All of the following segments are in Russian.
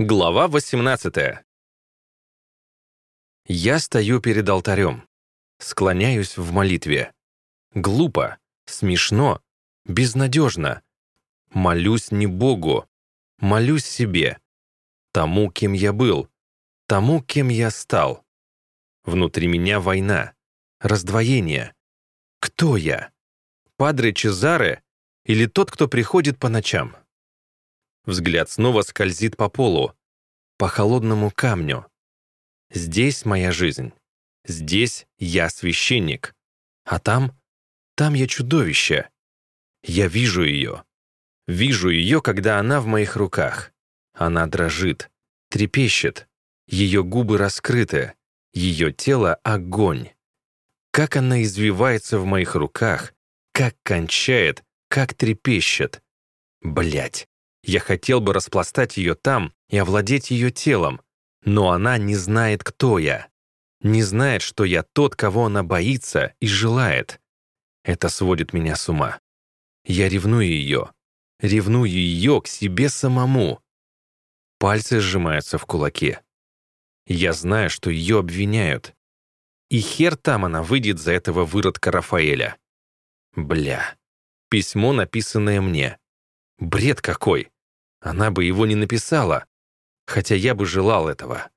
Глава 18 Я стою перед алтарем, склоняюсь в молитве. Глупо, смешно, безнадежно. Молюсь не Богу, молюсь себе, тому, кем я был, тому, кем я стал. Внутри меня война, раздвоение. Кто я? Падре Чезаре или тот, кто приходит по ночам? Взгляд снова скользит по полу, по холодному камню. Здесь моя жизнь. Здесь я священник. А там, там я чудовище. Я вижу ее. Вижу ее, когда она в моих руках. Она дрожит, трепещет. Ее губы раскрыты. Ее тело — огонь. Как она извивается в моих руках, как кончает, как трепещет. Блять. Я хотел бы распластать ее там и овладеть ее телом, но она не знает, кто я. Не знает, что я тот, кого она боится и желает. Это сводит меня с ума. Я ревную ее. Ревную ее к себе самому. Пальцы сжимаются в кулаке. Я знаю, что ее обвиняют. И хер там она выйдет за этого выродка Рафаэля. Бля. Письмо, написанное мне. Бред какой. Она бы его не написала, хотя я бы желал этого.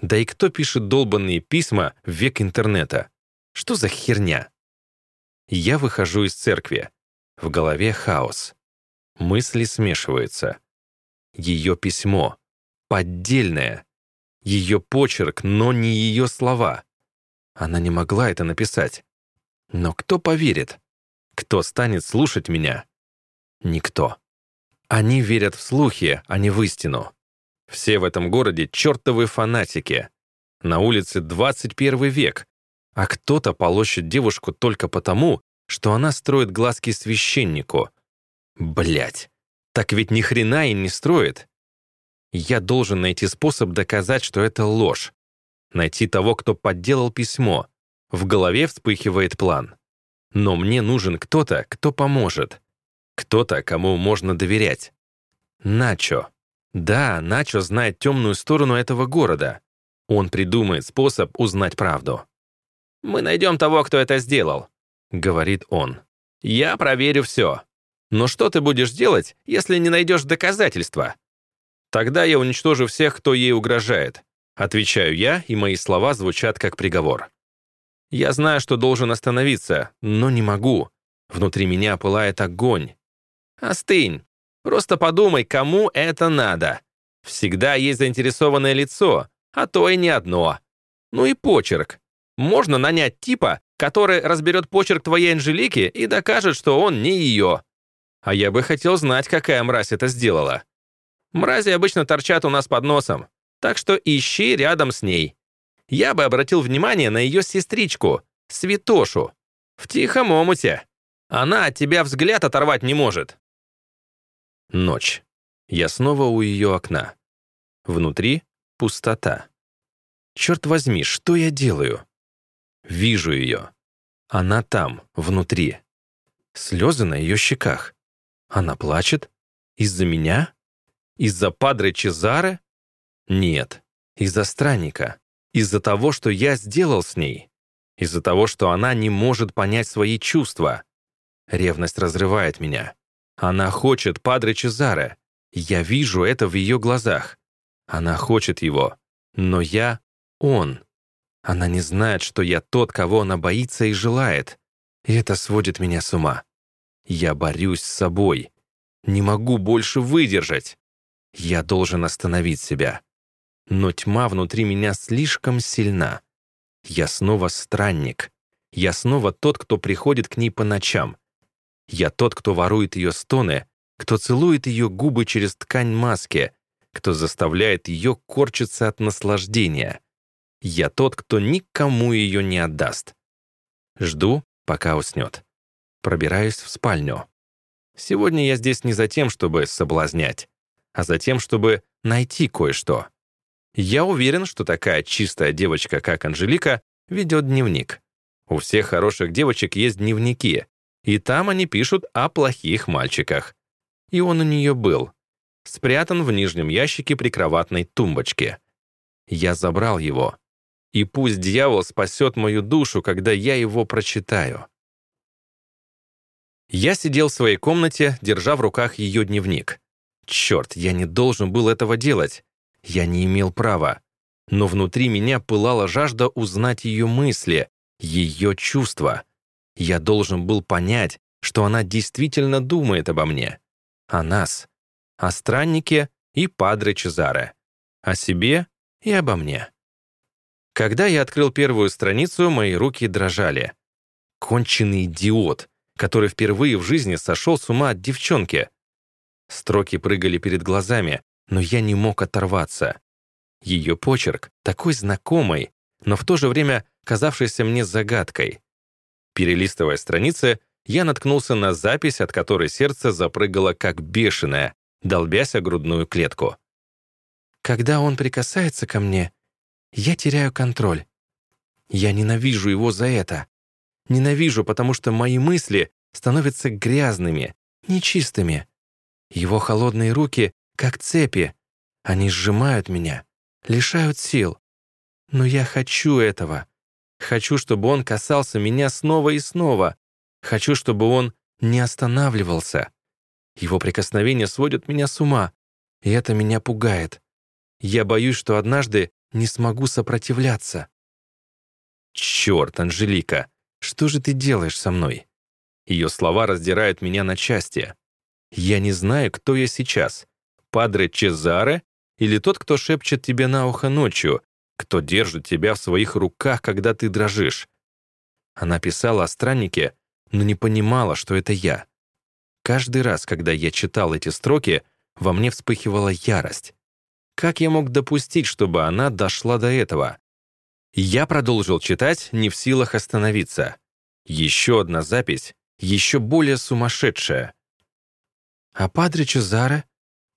Да и кто пишет долбанные письма в век интернета? Что за херня? Я выхожу из церкви. В голове хаос. Мысли смешиваются. Ее письмо. Поддельное. Ее почерк, но не ее слова. Она не могла это написать. Но кто поверит? Кто станет слушать меня? Никто. Они верят в слухи, а не в истину. Все в этом городе чертовы фанатики. На улице 21 век, а кто-то полощет девушку только потому, что она строит глазки священнику. Блять, так ведь ни хрена и не строит. Я должен найти способ доказать, что это ложь. Найти того, кто подделал письмо. В голове вспыхивает план. Но мне нужен кто-то, кто поможет. Кто-то, кому можно доверять. Начо. Да, Начо знает темную сторону этого города. Он придумает способ узнать правду. «Мы найдем того, кто это сделал», — говорит он. «Я проверю все. Но что ты будешь делать, если не найдешь доказательства?» «Тогда я уничтожу всех, кто ей угрожает», — отвечаю я, и мои слова звучат как приговор. Я знаю, что должен остановиться, но не могу. Внутри меня пылает огонь, Остынь. Просто подумай, кому это надо. Всегда есть заинтересованное лицо, а то и не одно. Ну и почерк. Можно нанять типа, который разберет почерк твоей Анжелики и докажет, что он не ее. А я бы хотел знать, какая мразь это сделала. Мрази обычно торчат у нас под носом, так что ищи рядом с ней. Я бы обратил внимание на ее сестричку, Святошу, в тихом омуте. Она от тебя взгляд оторвать не может. Ночь. Я снова у ее окна. Внутри — пустота. Черт возьми, что я делаю? Вижу ее. Она там, внутри. Слезы на ее щеках. Она плачет? Из-за меня? Из-за падре Чезаре? Нет, из-за странника. Из-за того, что я сделал с ней. Из-за того, что она не может понять свои чувства. Ревность разрывает меня. Она хочет Падре Чезаре. Я вижу это в ее глазах. Она хочет его. Но я — он. Она не знает, что я тот, кого она боится и желает. И это сводит меня с ума. Я борюсь с собой. Не могу больше выдержать. Я должен остановить себя. Но тьма внутри меня слишком сильна. Я снова странник. Я снова тот, кто приходит к ней по ночам. Я тот, кто ворует ее стоны, кто целует ее губы через ткань маски, кто заставляет ее корчиться от наслаждения. Я тот, кто никому ее не отдаст. Жду, пока уснет. Пробираюсь в спальню. Сегодня я здесь не за тем, чтобы соблазнять, а за тем, чтобы найти кое-что. Я уверен, что такая чистая девочка, как Анжелика, ведет дневник. У всех хороших девочек есть дневники, и там они пишут о плохих мальчиках. И он у нее был. спрятан в нижнем ящике прикроватной тумбочки. Я забрал его. И пусть дьявол спасет мою душу, когда я его прочитаю. Я сидел в своей комнате, держа в руках ее дневник. Черт, я не должен был этого делать. Я не имел права. Но внутри меня пылала жажда узнать ее мысли, ее чувства. Я должен был понять, что она действительно думает обо мне. О нас. О страннике и Падре Чезаре. О себе и обо мне. Когда я открыл первую страницу, мои руки дрожали. Конченый идиот который впервые в жизни сошел с ума от девчонки. Строки прыгали перед глазами, но я не мог оторваться. Ее почерк, такой знакомый, но в то же время казавшийся мне загадкой. Перелистывая страницы, я наткнулся на запись, от которой сердце запрыгало как бешеное, долбясь о грудную клетку. «Когда он прикасается ко мне, я теряю контроль. Я ненавижу его за это. Ненавижу, потому что мои мысли становятся грязными, нечистыми. Его холодные руки, как цепи. Они сжимают меня, лишают сил. Но я хочу этого. Хочу, чтобы он касался меня снова и снова. Хочу, чтобы он не останавливался. Его прикосновения сводят меня с ума, и это меня пугает. Я боюсь, что однажды не смогу сопротивляться. Черт, Анжелика, что же ты делаешь со мной?» Ее слова раздирают меня на части. Я не знаю, кто я сейчас. Падре Чезаре или тот, кто шепчет тебе на ухо ночью, кто держит тебя в своих руках, когда ты дрожишь. Она писала о страннике, но не понимала, что это я. Каждый раз, когда я читал эти строки, во мне вспыхивала ярость. Как я мог допустить, чтобы она дошла до этого? Я продолжил читать, не в силах остановиться. Еще одна запись, еще более сумасшедшая. А Падре Чезаре?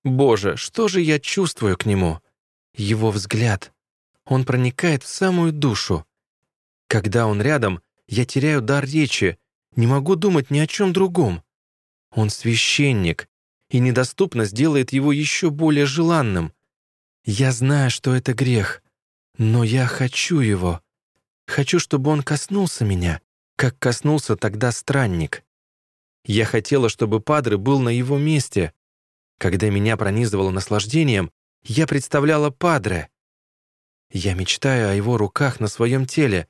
Боже, что же я чувствую к нему? Его взгляд. Он проникает в самую душу. Когда он рядом, я теряю дар речи, не могу думать ни о чем другом. Он священник, и недоступность делает его еще более желанным. Я знаю, что это грех, но я хочу его. Хочу, чтобы он коснулся меня, как коснулся тогда странник. Я хотела, чтобы Падре был на его месте. Когда меня пронизывало наслаждением, я представляла Падре. Я мечтаю о его руках на своем теле,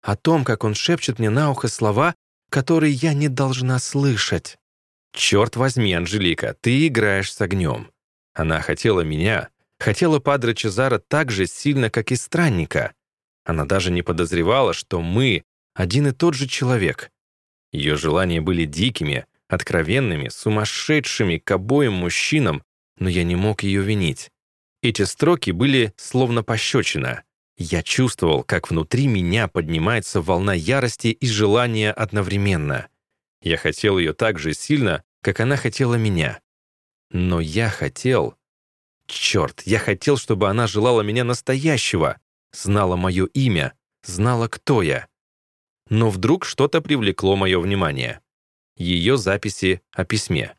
о том, как он шепчет мне на ухо слова, которые я не должна слышать. «Черт возьми, Анжелика, ты играешь с огнем». Она хотела меня, хотела Падре Чезаро так же сильно, как и странника. Она даже не подозревала, что мы — один и тот же человек. Ее желания были дикими, откровенными, сумасшедшими к обоим мужчинам, но я не мог ее винить. Эти строки были словно пощечина. Я чувствовал, как внутри меня поднимается волна ярости и желания одновременно. Я хотел ее так же сильно, как она хотела меня. Но я хотел, Черт, я хотел, чтобы она желала меня настоящего, знала мое имя, знала, кто я. Но вдруг что-то привлекло мое внимание. Ее записи о письме.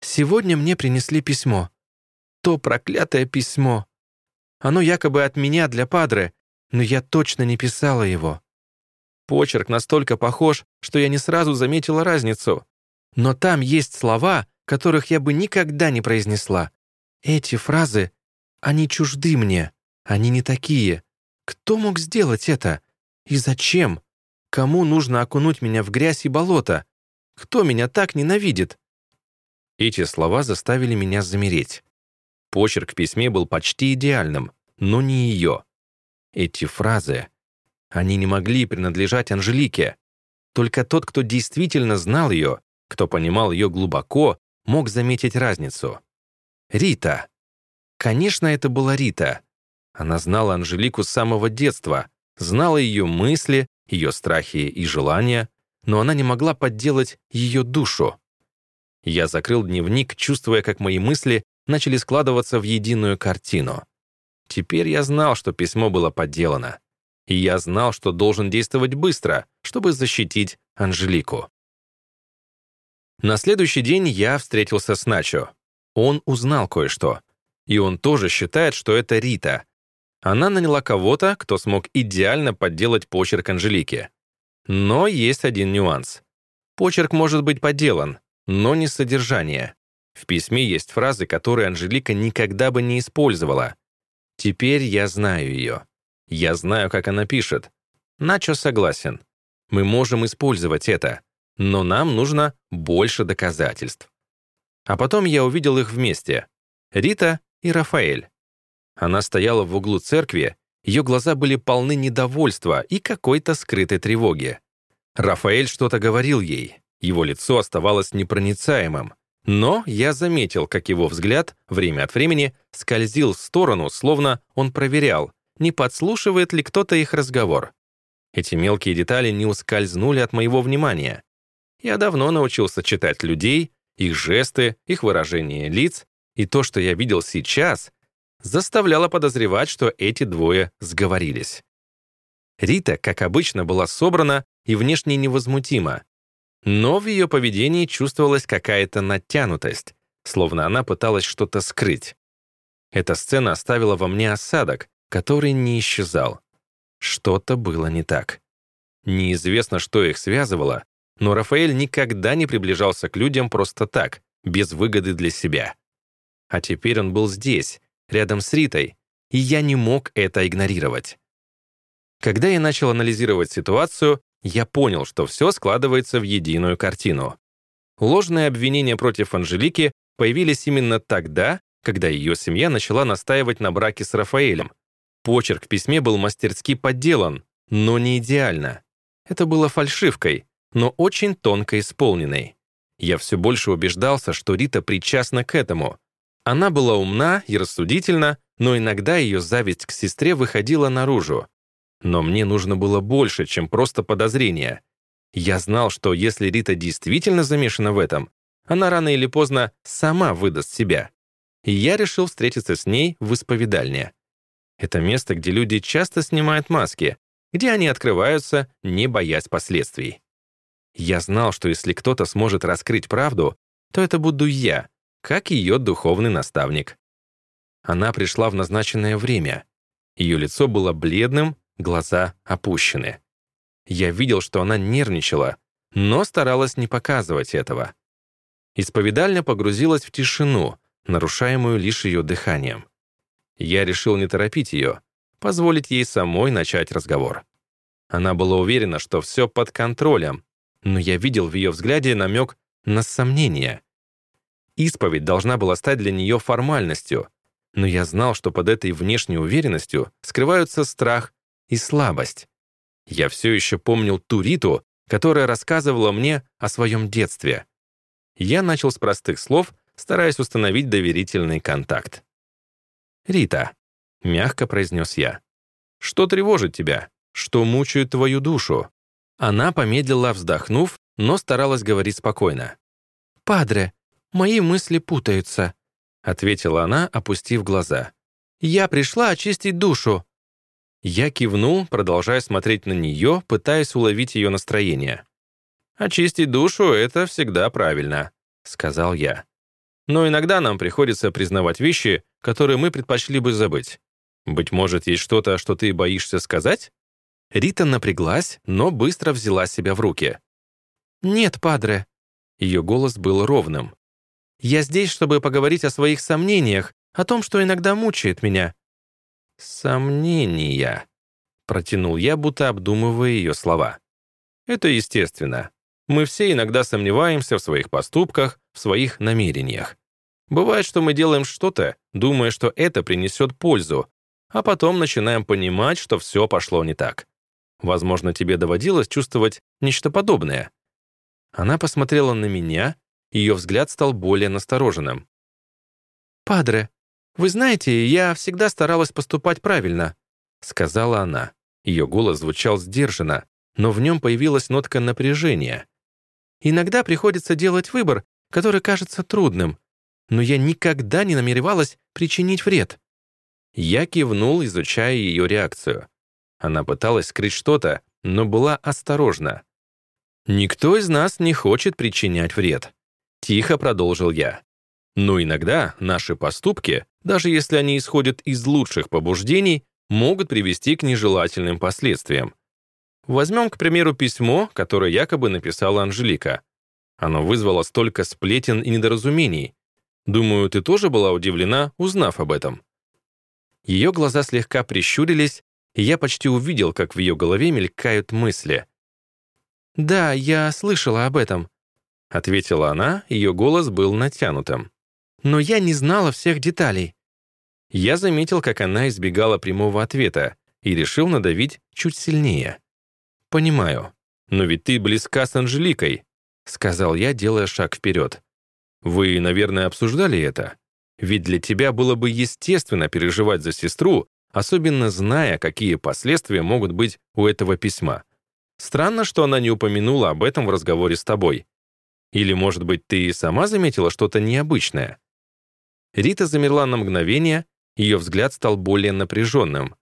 «Сегодня мне принесли письмо. То проклятое письмо. Оно якобы от меня для Падре, но я точно не писала его. Почерк настолько похож, что я не сразу заметила разницу. Но там есть слова, которых я бы никогда не произнесла. Эти фразы, они чужды мне, они не такие. Кто мог сделать это? И зачем? Кому нужно окунуть меня в грязь и болото? Кто меня так ненавидит?» Эти слова заставили меня замереть. Почерк в письме был почти идеальным, но не ее. Эти фразы, они не могли принадлежать Анжелике. Только тот, кто действительно знал ее, кто понимал ее глубоко, мог заметить разницу. Рита. Конечно, это была Рита. Она знала Анжелику с самого детства, знала ее мысли, ее страхи и желания, но она не могла подделать ее душу. Я закрыл дневник, чувствуя, как мои мысли начали складываться в единую картину. Теперь я знал, что письмо было подделано. И я знал, что должен действовать быстро, чтобы защитить Анжелику. На следующий день я встретился с Начо. Он узнал кое-что. И он тоже считает, что это Рита. Она наняла кого-то, кто смог идеально подделать почерк Анжелики. Но есть один нюанс. Почерк может быть подделан, но не содержание. В письме есть фразы, которые Анжелика никогда бы не использовала. Теперь я знаю ее. Я знаю, как она пишет. Начо согласен. Мы можем использовать это, но нам нужно больше доказательств. А потом я увидел их вместе. Рита и Рафаэль. Она стояла в углу церкви, ее глаза были полны недовольства и какой-то скрытой тревоги. Рафаэль что-то говорил ей, его лицо оставалось непроницаемым, но я заметил, как его взгляд время от времени скользил в сторону, словно он проверял, не подслушивает ли кто-то их разговор. Эти мелкие детали не ускользнули от моего внимания. Я давно научился читать людей, их жесты, их выражение лиц, и то, что я видел сейчас, заставляло подозревать, что эти двое сговорились. Рита, как обычно, была собрана и внешне невозмутима, но в ее поведении чувствовалась какая-то натянутость, словно она пыталась что-то скрыть. Эта сцена оставила во мне осадок, который не исчезал. Что-то было не так. Неизвестно, что их связывало, но Рафаэль никогда не приближался к людям просто так, без выгоды для себя. А теперь он был здесь, рядом с Ритой, и я не мог это игнорировать. Когда я начал анализировать ситуацию, я понял, что все складывается в единую картину. Ложные обвинения против Анжелики появились именно тогда, когда ее семья начала настаивать на браке с Рафаэлем. Почерк в письме был мастерски подделан, но не идеально. Это было фальшивкой, но очень тонко исполненной. Я все больше убеждался, что Рита причастна к этому. Она была умна и рассудительна, но иногда ее зависть к сестре выходила наружу. Но мне нужно было больше, чем просто подозрение. Я знал, что если Рита действительно замешана в этом, она рано или поздно сама выдаст себя. И я решил встретиться с ней в исповедальне. Это место, где люди часто снимают маски, где они открываются, не боясь последствий. Я знал, что если кто-то сможет раскрыть правду, то это буду я, как ее духовный наставник. Она пришла в назначенное время. Ее лицо было бледным, глаза опущены. Я видел, что она нервничала, но старалась не показывать этого. Исповедальня погрузилась в тишину, нарушаемую лишь ее дыханием. Я решил не торопить ее, позволить ей самой начать разговор. Она была уверена, что все под контролем, но я видел в ее взгляде намек на сомнение. Исповедь должна была стать для нее формальностью, но я знал, что под этой внешней уверенностью скрываются страх и слабость. Я все еще помнил ту Риту, которая рассказывала мне о своем детстве. Я начал с простых слов, стараясь установить доверительный контакт. «Рита», — мягко произнес я, — «что тревожит тебя? Что мучает твою душу?» Она помедлила, вздохнув, но старалась говорить спокойно. «Падре, мои мысли путаются», — ответила она, опустив глаза. «Я пришла очистить душу». Я кивнул, продолжая смотреть на нее, пытаясь уловить ее настроение. «Очистить душу — это всегда правильно», — сказал я. «Но иногда нам приходится признавать вещи, которые мы предпочли бы забыть. Быть может, есть что-то, что ты боишься сказать?» Рита напряглась, но быстро взяла себя в руки. «Нет, падре». Ее голос был ровным. «Я здесь, чтобы поговорить о своих сомнениях, о том, что иногда мучает меня». «Сомнения», — протянул я, будто обдумывая ее слова. «Это естественно. Мы все иногда сомневаемся в своих поступках, в своих намерениях. Бывает, что мы делаем что-то, думая, что это принесет пользу, а потом начинаем понимать, что все пошло не так. Возможно, тебе доводилось чувствовать нечто подобное. Она посмотрела на меня, ее взгляд стал более настороженным. «Падре, вы знаете, я всегда старалась поступать правильно», сказала она. Ее голос звучал сдержанно, но в нем появилась нотка напряжения. «Иногда приходится делать выбор, который кажется трудным, но я никогда не намеревалась причинить вред». Я кивнул, изучая ее реакцию. Она пыталась скрыть что-то, но была осторожна. «Никто из нас не хочет причинять вред», Тихо продолжил я. Но иногда наши поступки, даже если они исходят из лучших побуждений, могут привести к нежелательным последствиям. Возьмем, к примеру, письмо, которое якобы написала Анжелика. Оно вызвало столько сплетен и недоразумений. Думаю, ты тоже была удивлена, узнав об этом. Ее глаза слегка прищурились, и я почти увидел, как в ее голове мелькают мысли. «Да, я слышала об этом», — ответила она, ее голос был натянутым. «Но я не знала всех деталей». Я заметил, как она избегала прямого ответа и решил надавить чуть сильнее. «Понимаю. Но ведь ты близка с Анжеликой», — сказал я, делая шаг вперед. «Вы, наверное, обсуждали это? Ведь для тебя было бы естественно переживать за сестру, особенно зная, какие последствия могут быть у этого письма. Странно, что она не упомянула об этом в разговоре с тобой. Или, может быть, ты сама заметила что-то необычное?» Рита замерла на мгновение, ее взгляд стал более напряженным.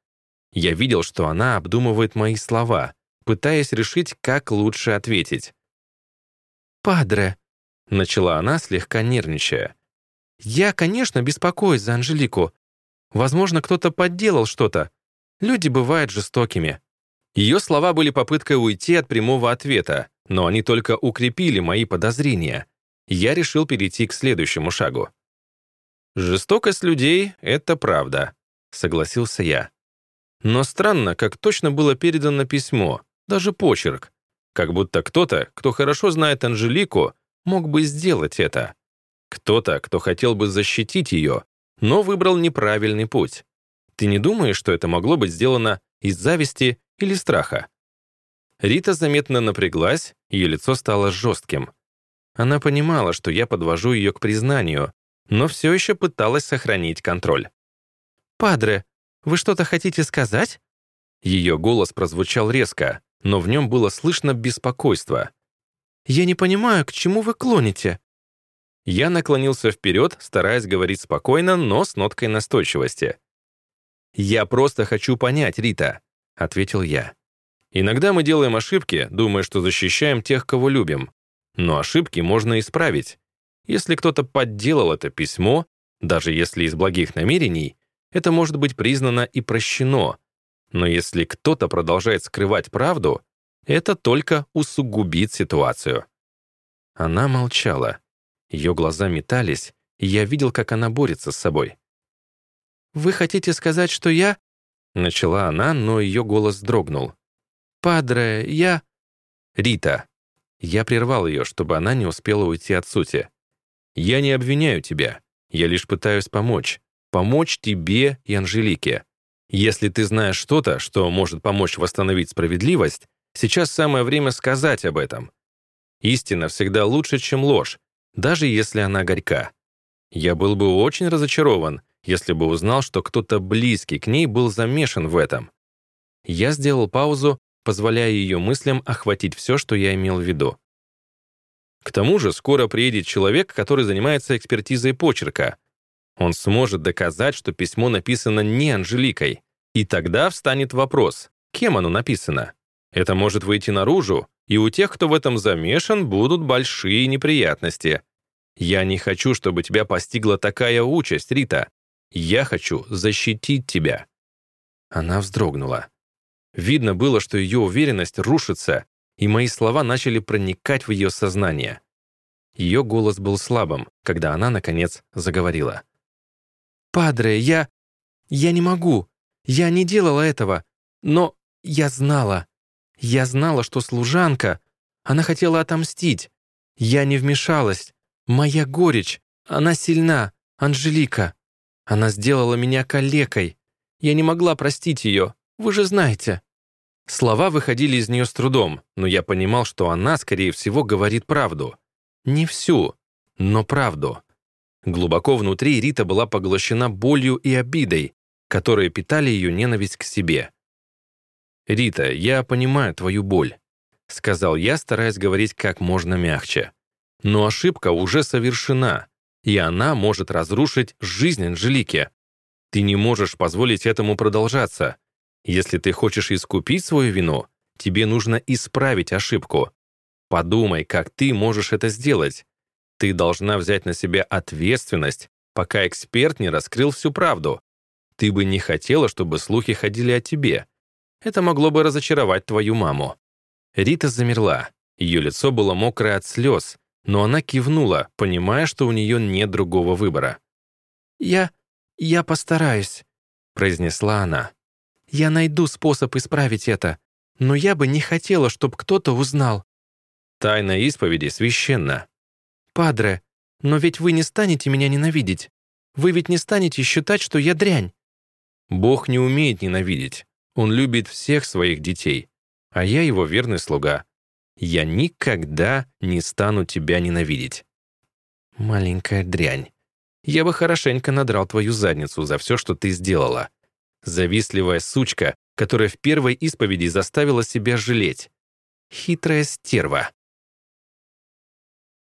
Я видел, что она обдумывает мои слова, пытаясь решить, как лучше ответить. «Падре», — начала она, слегка нервничая. «Я, конечно, беспокоюсь за Анжелику. Возможно, кто-то подделал что-то. Люди бывают жестокими». Ее слова были попыткой уйти от прямого ответа, но они только укрепили мои подозрения. Я решил перейти к следующему шагу. «Жестокость людей — это правда», — согласился я. Но странно, как точно было передано письмо, даже почерк. Как будто кто-то, кто хорошо знает Анжелику, мог бы сделать это. Кто-то, кто хотел бы защитить ее, но выбрал неправильный путь. Ты не думаешь, что это могло быть сделано из зависти или страха? Рита заметно напряглась, ее лицо стало жестким. Она понимала, что я подвожу ее к признанию, но все еще пыталась сохранить контроль. «Падре, вы что-то хотите сказать?» Ее голос прозвучал резко, но в нем было слышно беспокойство. «Я не понимаю, к чему вы клоните?» Я наклонился вперед, стараясь говорить спокойно, но с ноткой настойчивости. «Я просто хочу понять, Рита», — ответил я. «Иногда мы делаем ошибки, думая, что защищаем тех, кого любим. Но ошибки можно исправить. Если кто-то подделал это письмо, даже если из благих намерений, это может быть признано и прощено, но если кто-то продолжает скрывать правду, это только усугубит ситуацию. Она молчала. Ее глаза метались, и я видел, как она борется с собой. «Вы хотите сказать, что я...» Начала она, но ее голос дрогнул. «Падре, я...» «Рита». Я прервал ее, чтобы она не успела уйти от сути. «Я не обвиняю тебя. Я лишь пытаюсь помочь. Помочь тебе и Анжелике. Если ты знаешь что-то, что может помочь восстановить справедливость, сейчас самое время сказать об этом. Истина всегда лучше, чем ложь, даже если она горька. Я был бы очень разочарован, если бы узнал, что кто-то близкий к ней был замешан в этом. Я сделал паузу, позволяя ее мыслям охватить все, что я имел в виду. К тому же скоро приедет человек, который занимается экспертизой почерка, он сможет доказать, что письмо написано не Анжеликой. И тогда встанет вопрос, кем оно написано. Это может выйти наружу, и у тех, кто в этом замешан, будут большие неприятности. Я не хочу, чтобы тебя постигла такая участь, Рита. Я хочу защитить тебя». Она вздрогнула. Видно было, что ее уверенность рушится, и мои слова начали проникать в ее сознание. Ее голос был слабым, когда она, наконец, заговорила. «Падре, я... я не могу. Я не делала этого. Но я знала. Я знала, что служанка... Она хотела отомстить. Я не вмешалась. Моя горечь. Она сильна. Анжелика. Она сделала меня калекой. Я не могла простить ее. Вы же знаете». Слова выходили из нее с трудом, но я понимал, что она, скорее всего, говорит правду. Не всю, но правду. Глубоко внутри Рита была поглощена болью и обидой, которые питали ее ненависть к себе. «Рита, я понимаю твою боль», — сказал я, стараясь говорить как можно мягче. «Но ошибка уже совершена, и она может разрушить жизнь Анжелики. Ты не можешь позволить этому продолжаться. Если ты хочешь искупить свою вину, тебе нужно исправить ошибку. Подумай, как ты можешь это сделать. Ты должна взять на себя ответственность, пока эксперт не раскрыл всю правду. Ты бы не хотела, чтобы слухи ходили о тебе. Это могло бы разочаровать твою маму». Рита замерла. Ее лицо было мокрое от слез, но она кивнула, понимая, что у нее нет другого выбора. «Я... я постараюсь», — произнесла она. «Я найду способ исправить это, но я бы не хотела, чтобы кто-то узнал». Тайна исповеди священна. «Падре, но ведь вы не станете меня ненавидеть. Вы ведь не станете считать, что я дрянь». Бог не умеет ненавидеть. Он любит всех своих детей. А я его верный слуга. Я никогда не стану тебя ненавидеть. Маленькая дрянь. Я бы хорошенько надрал твою задницу за все, что ты сделала. Завистливая сучка, которая в первой исповеди заставила себя жалеть. Хитрая стерва.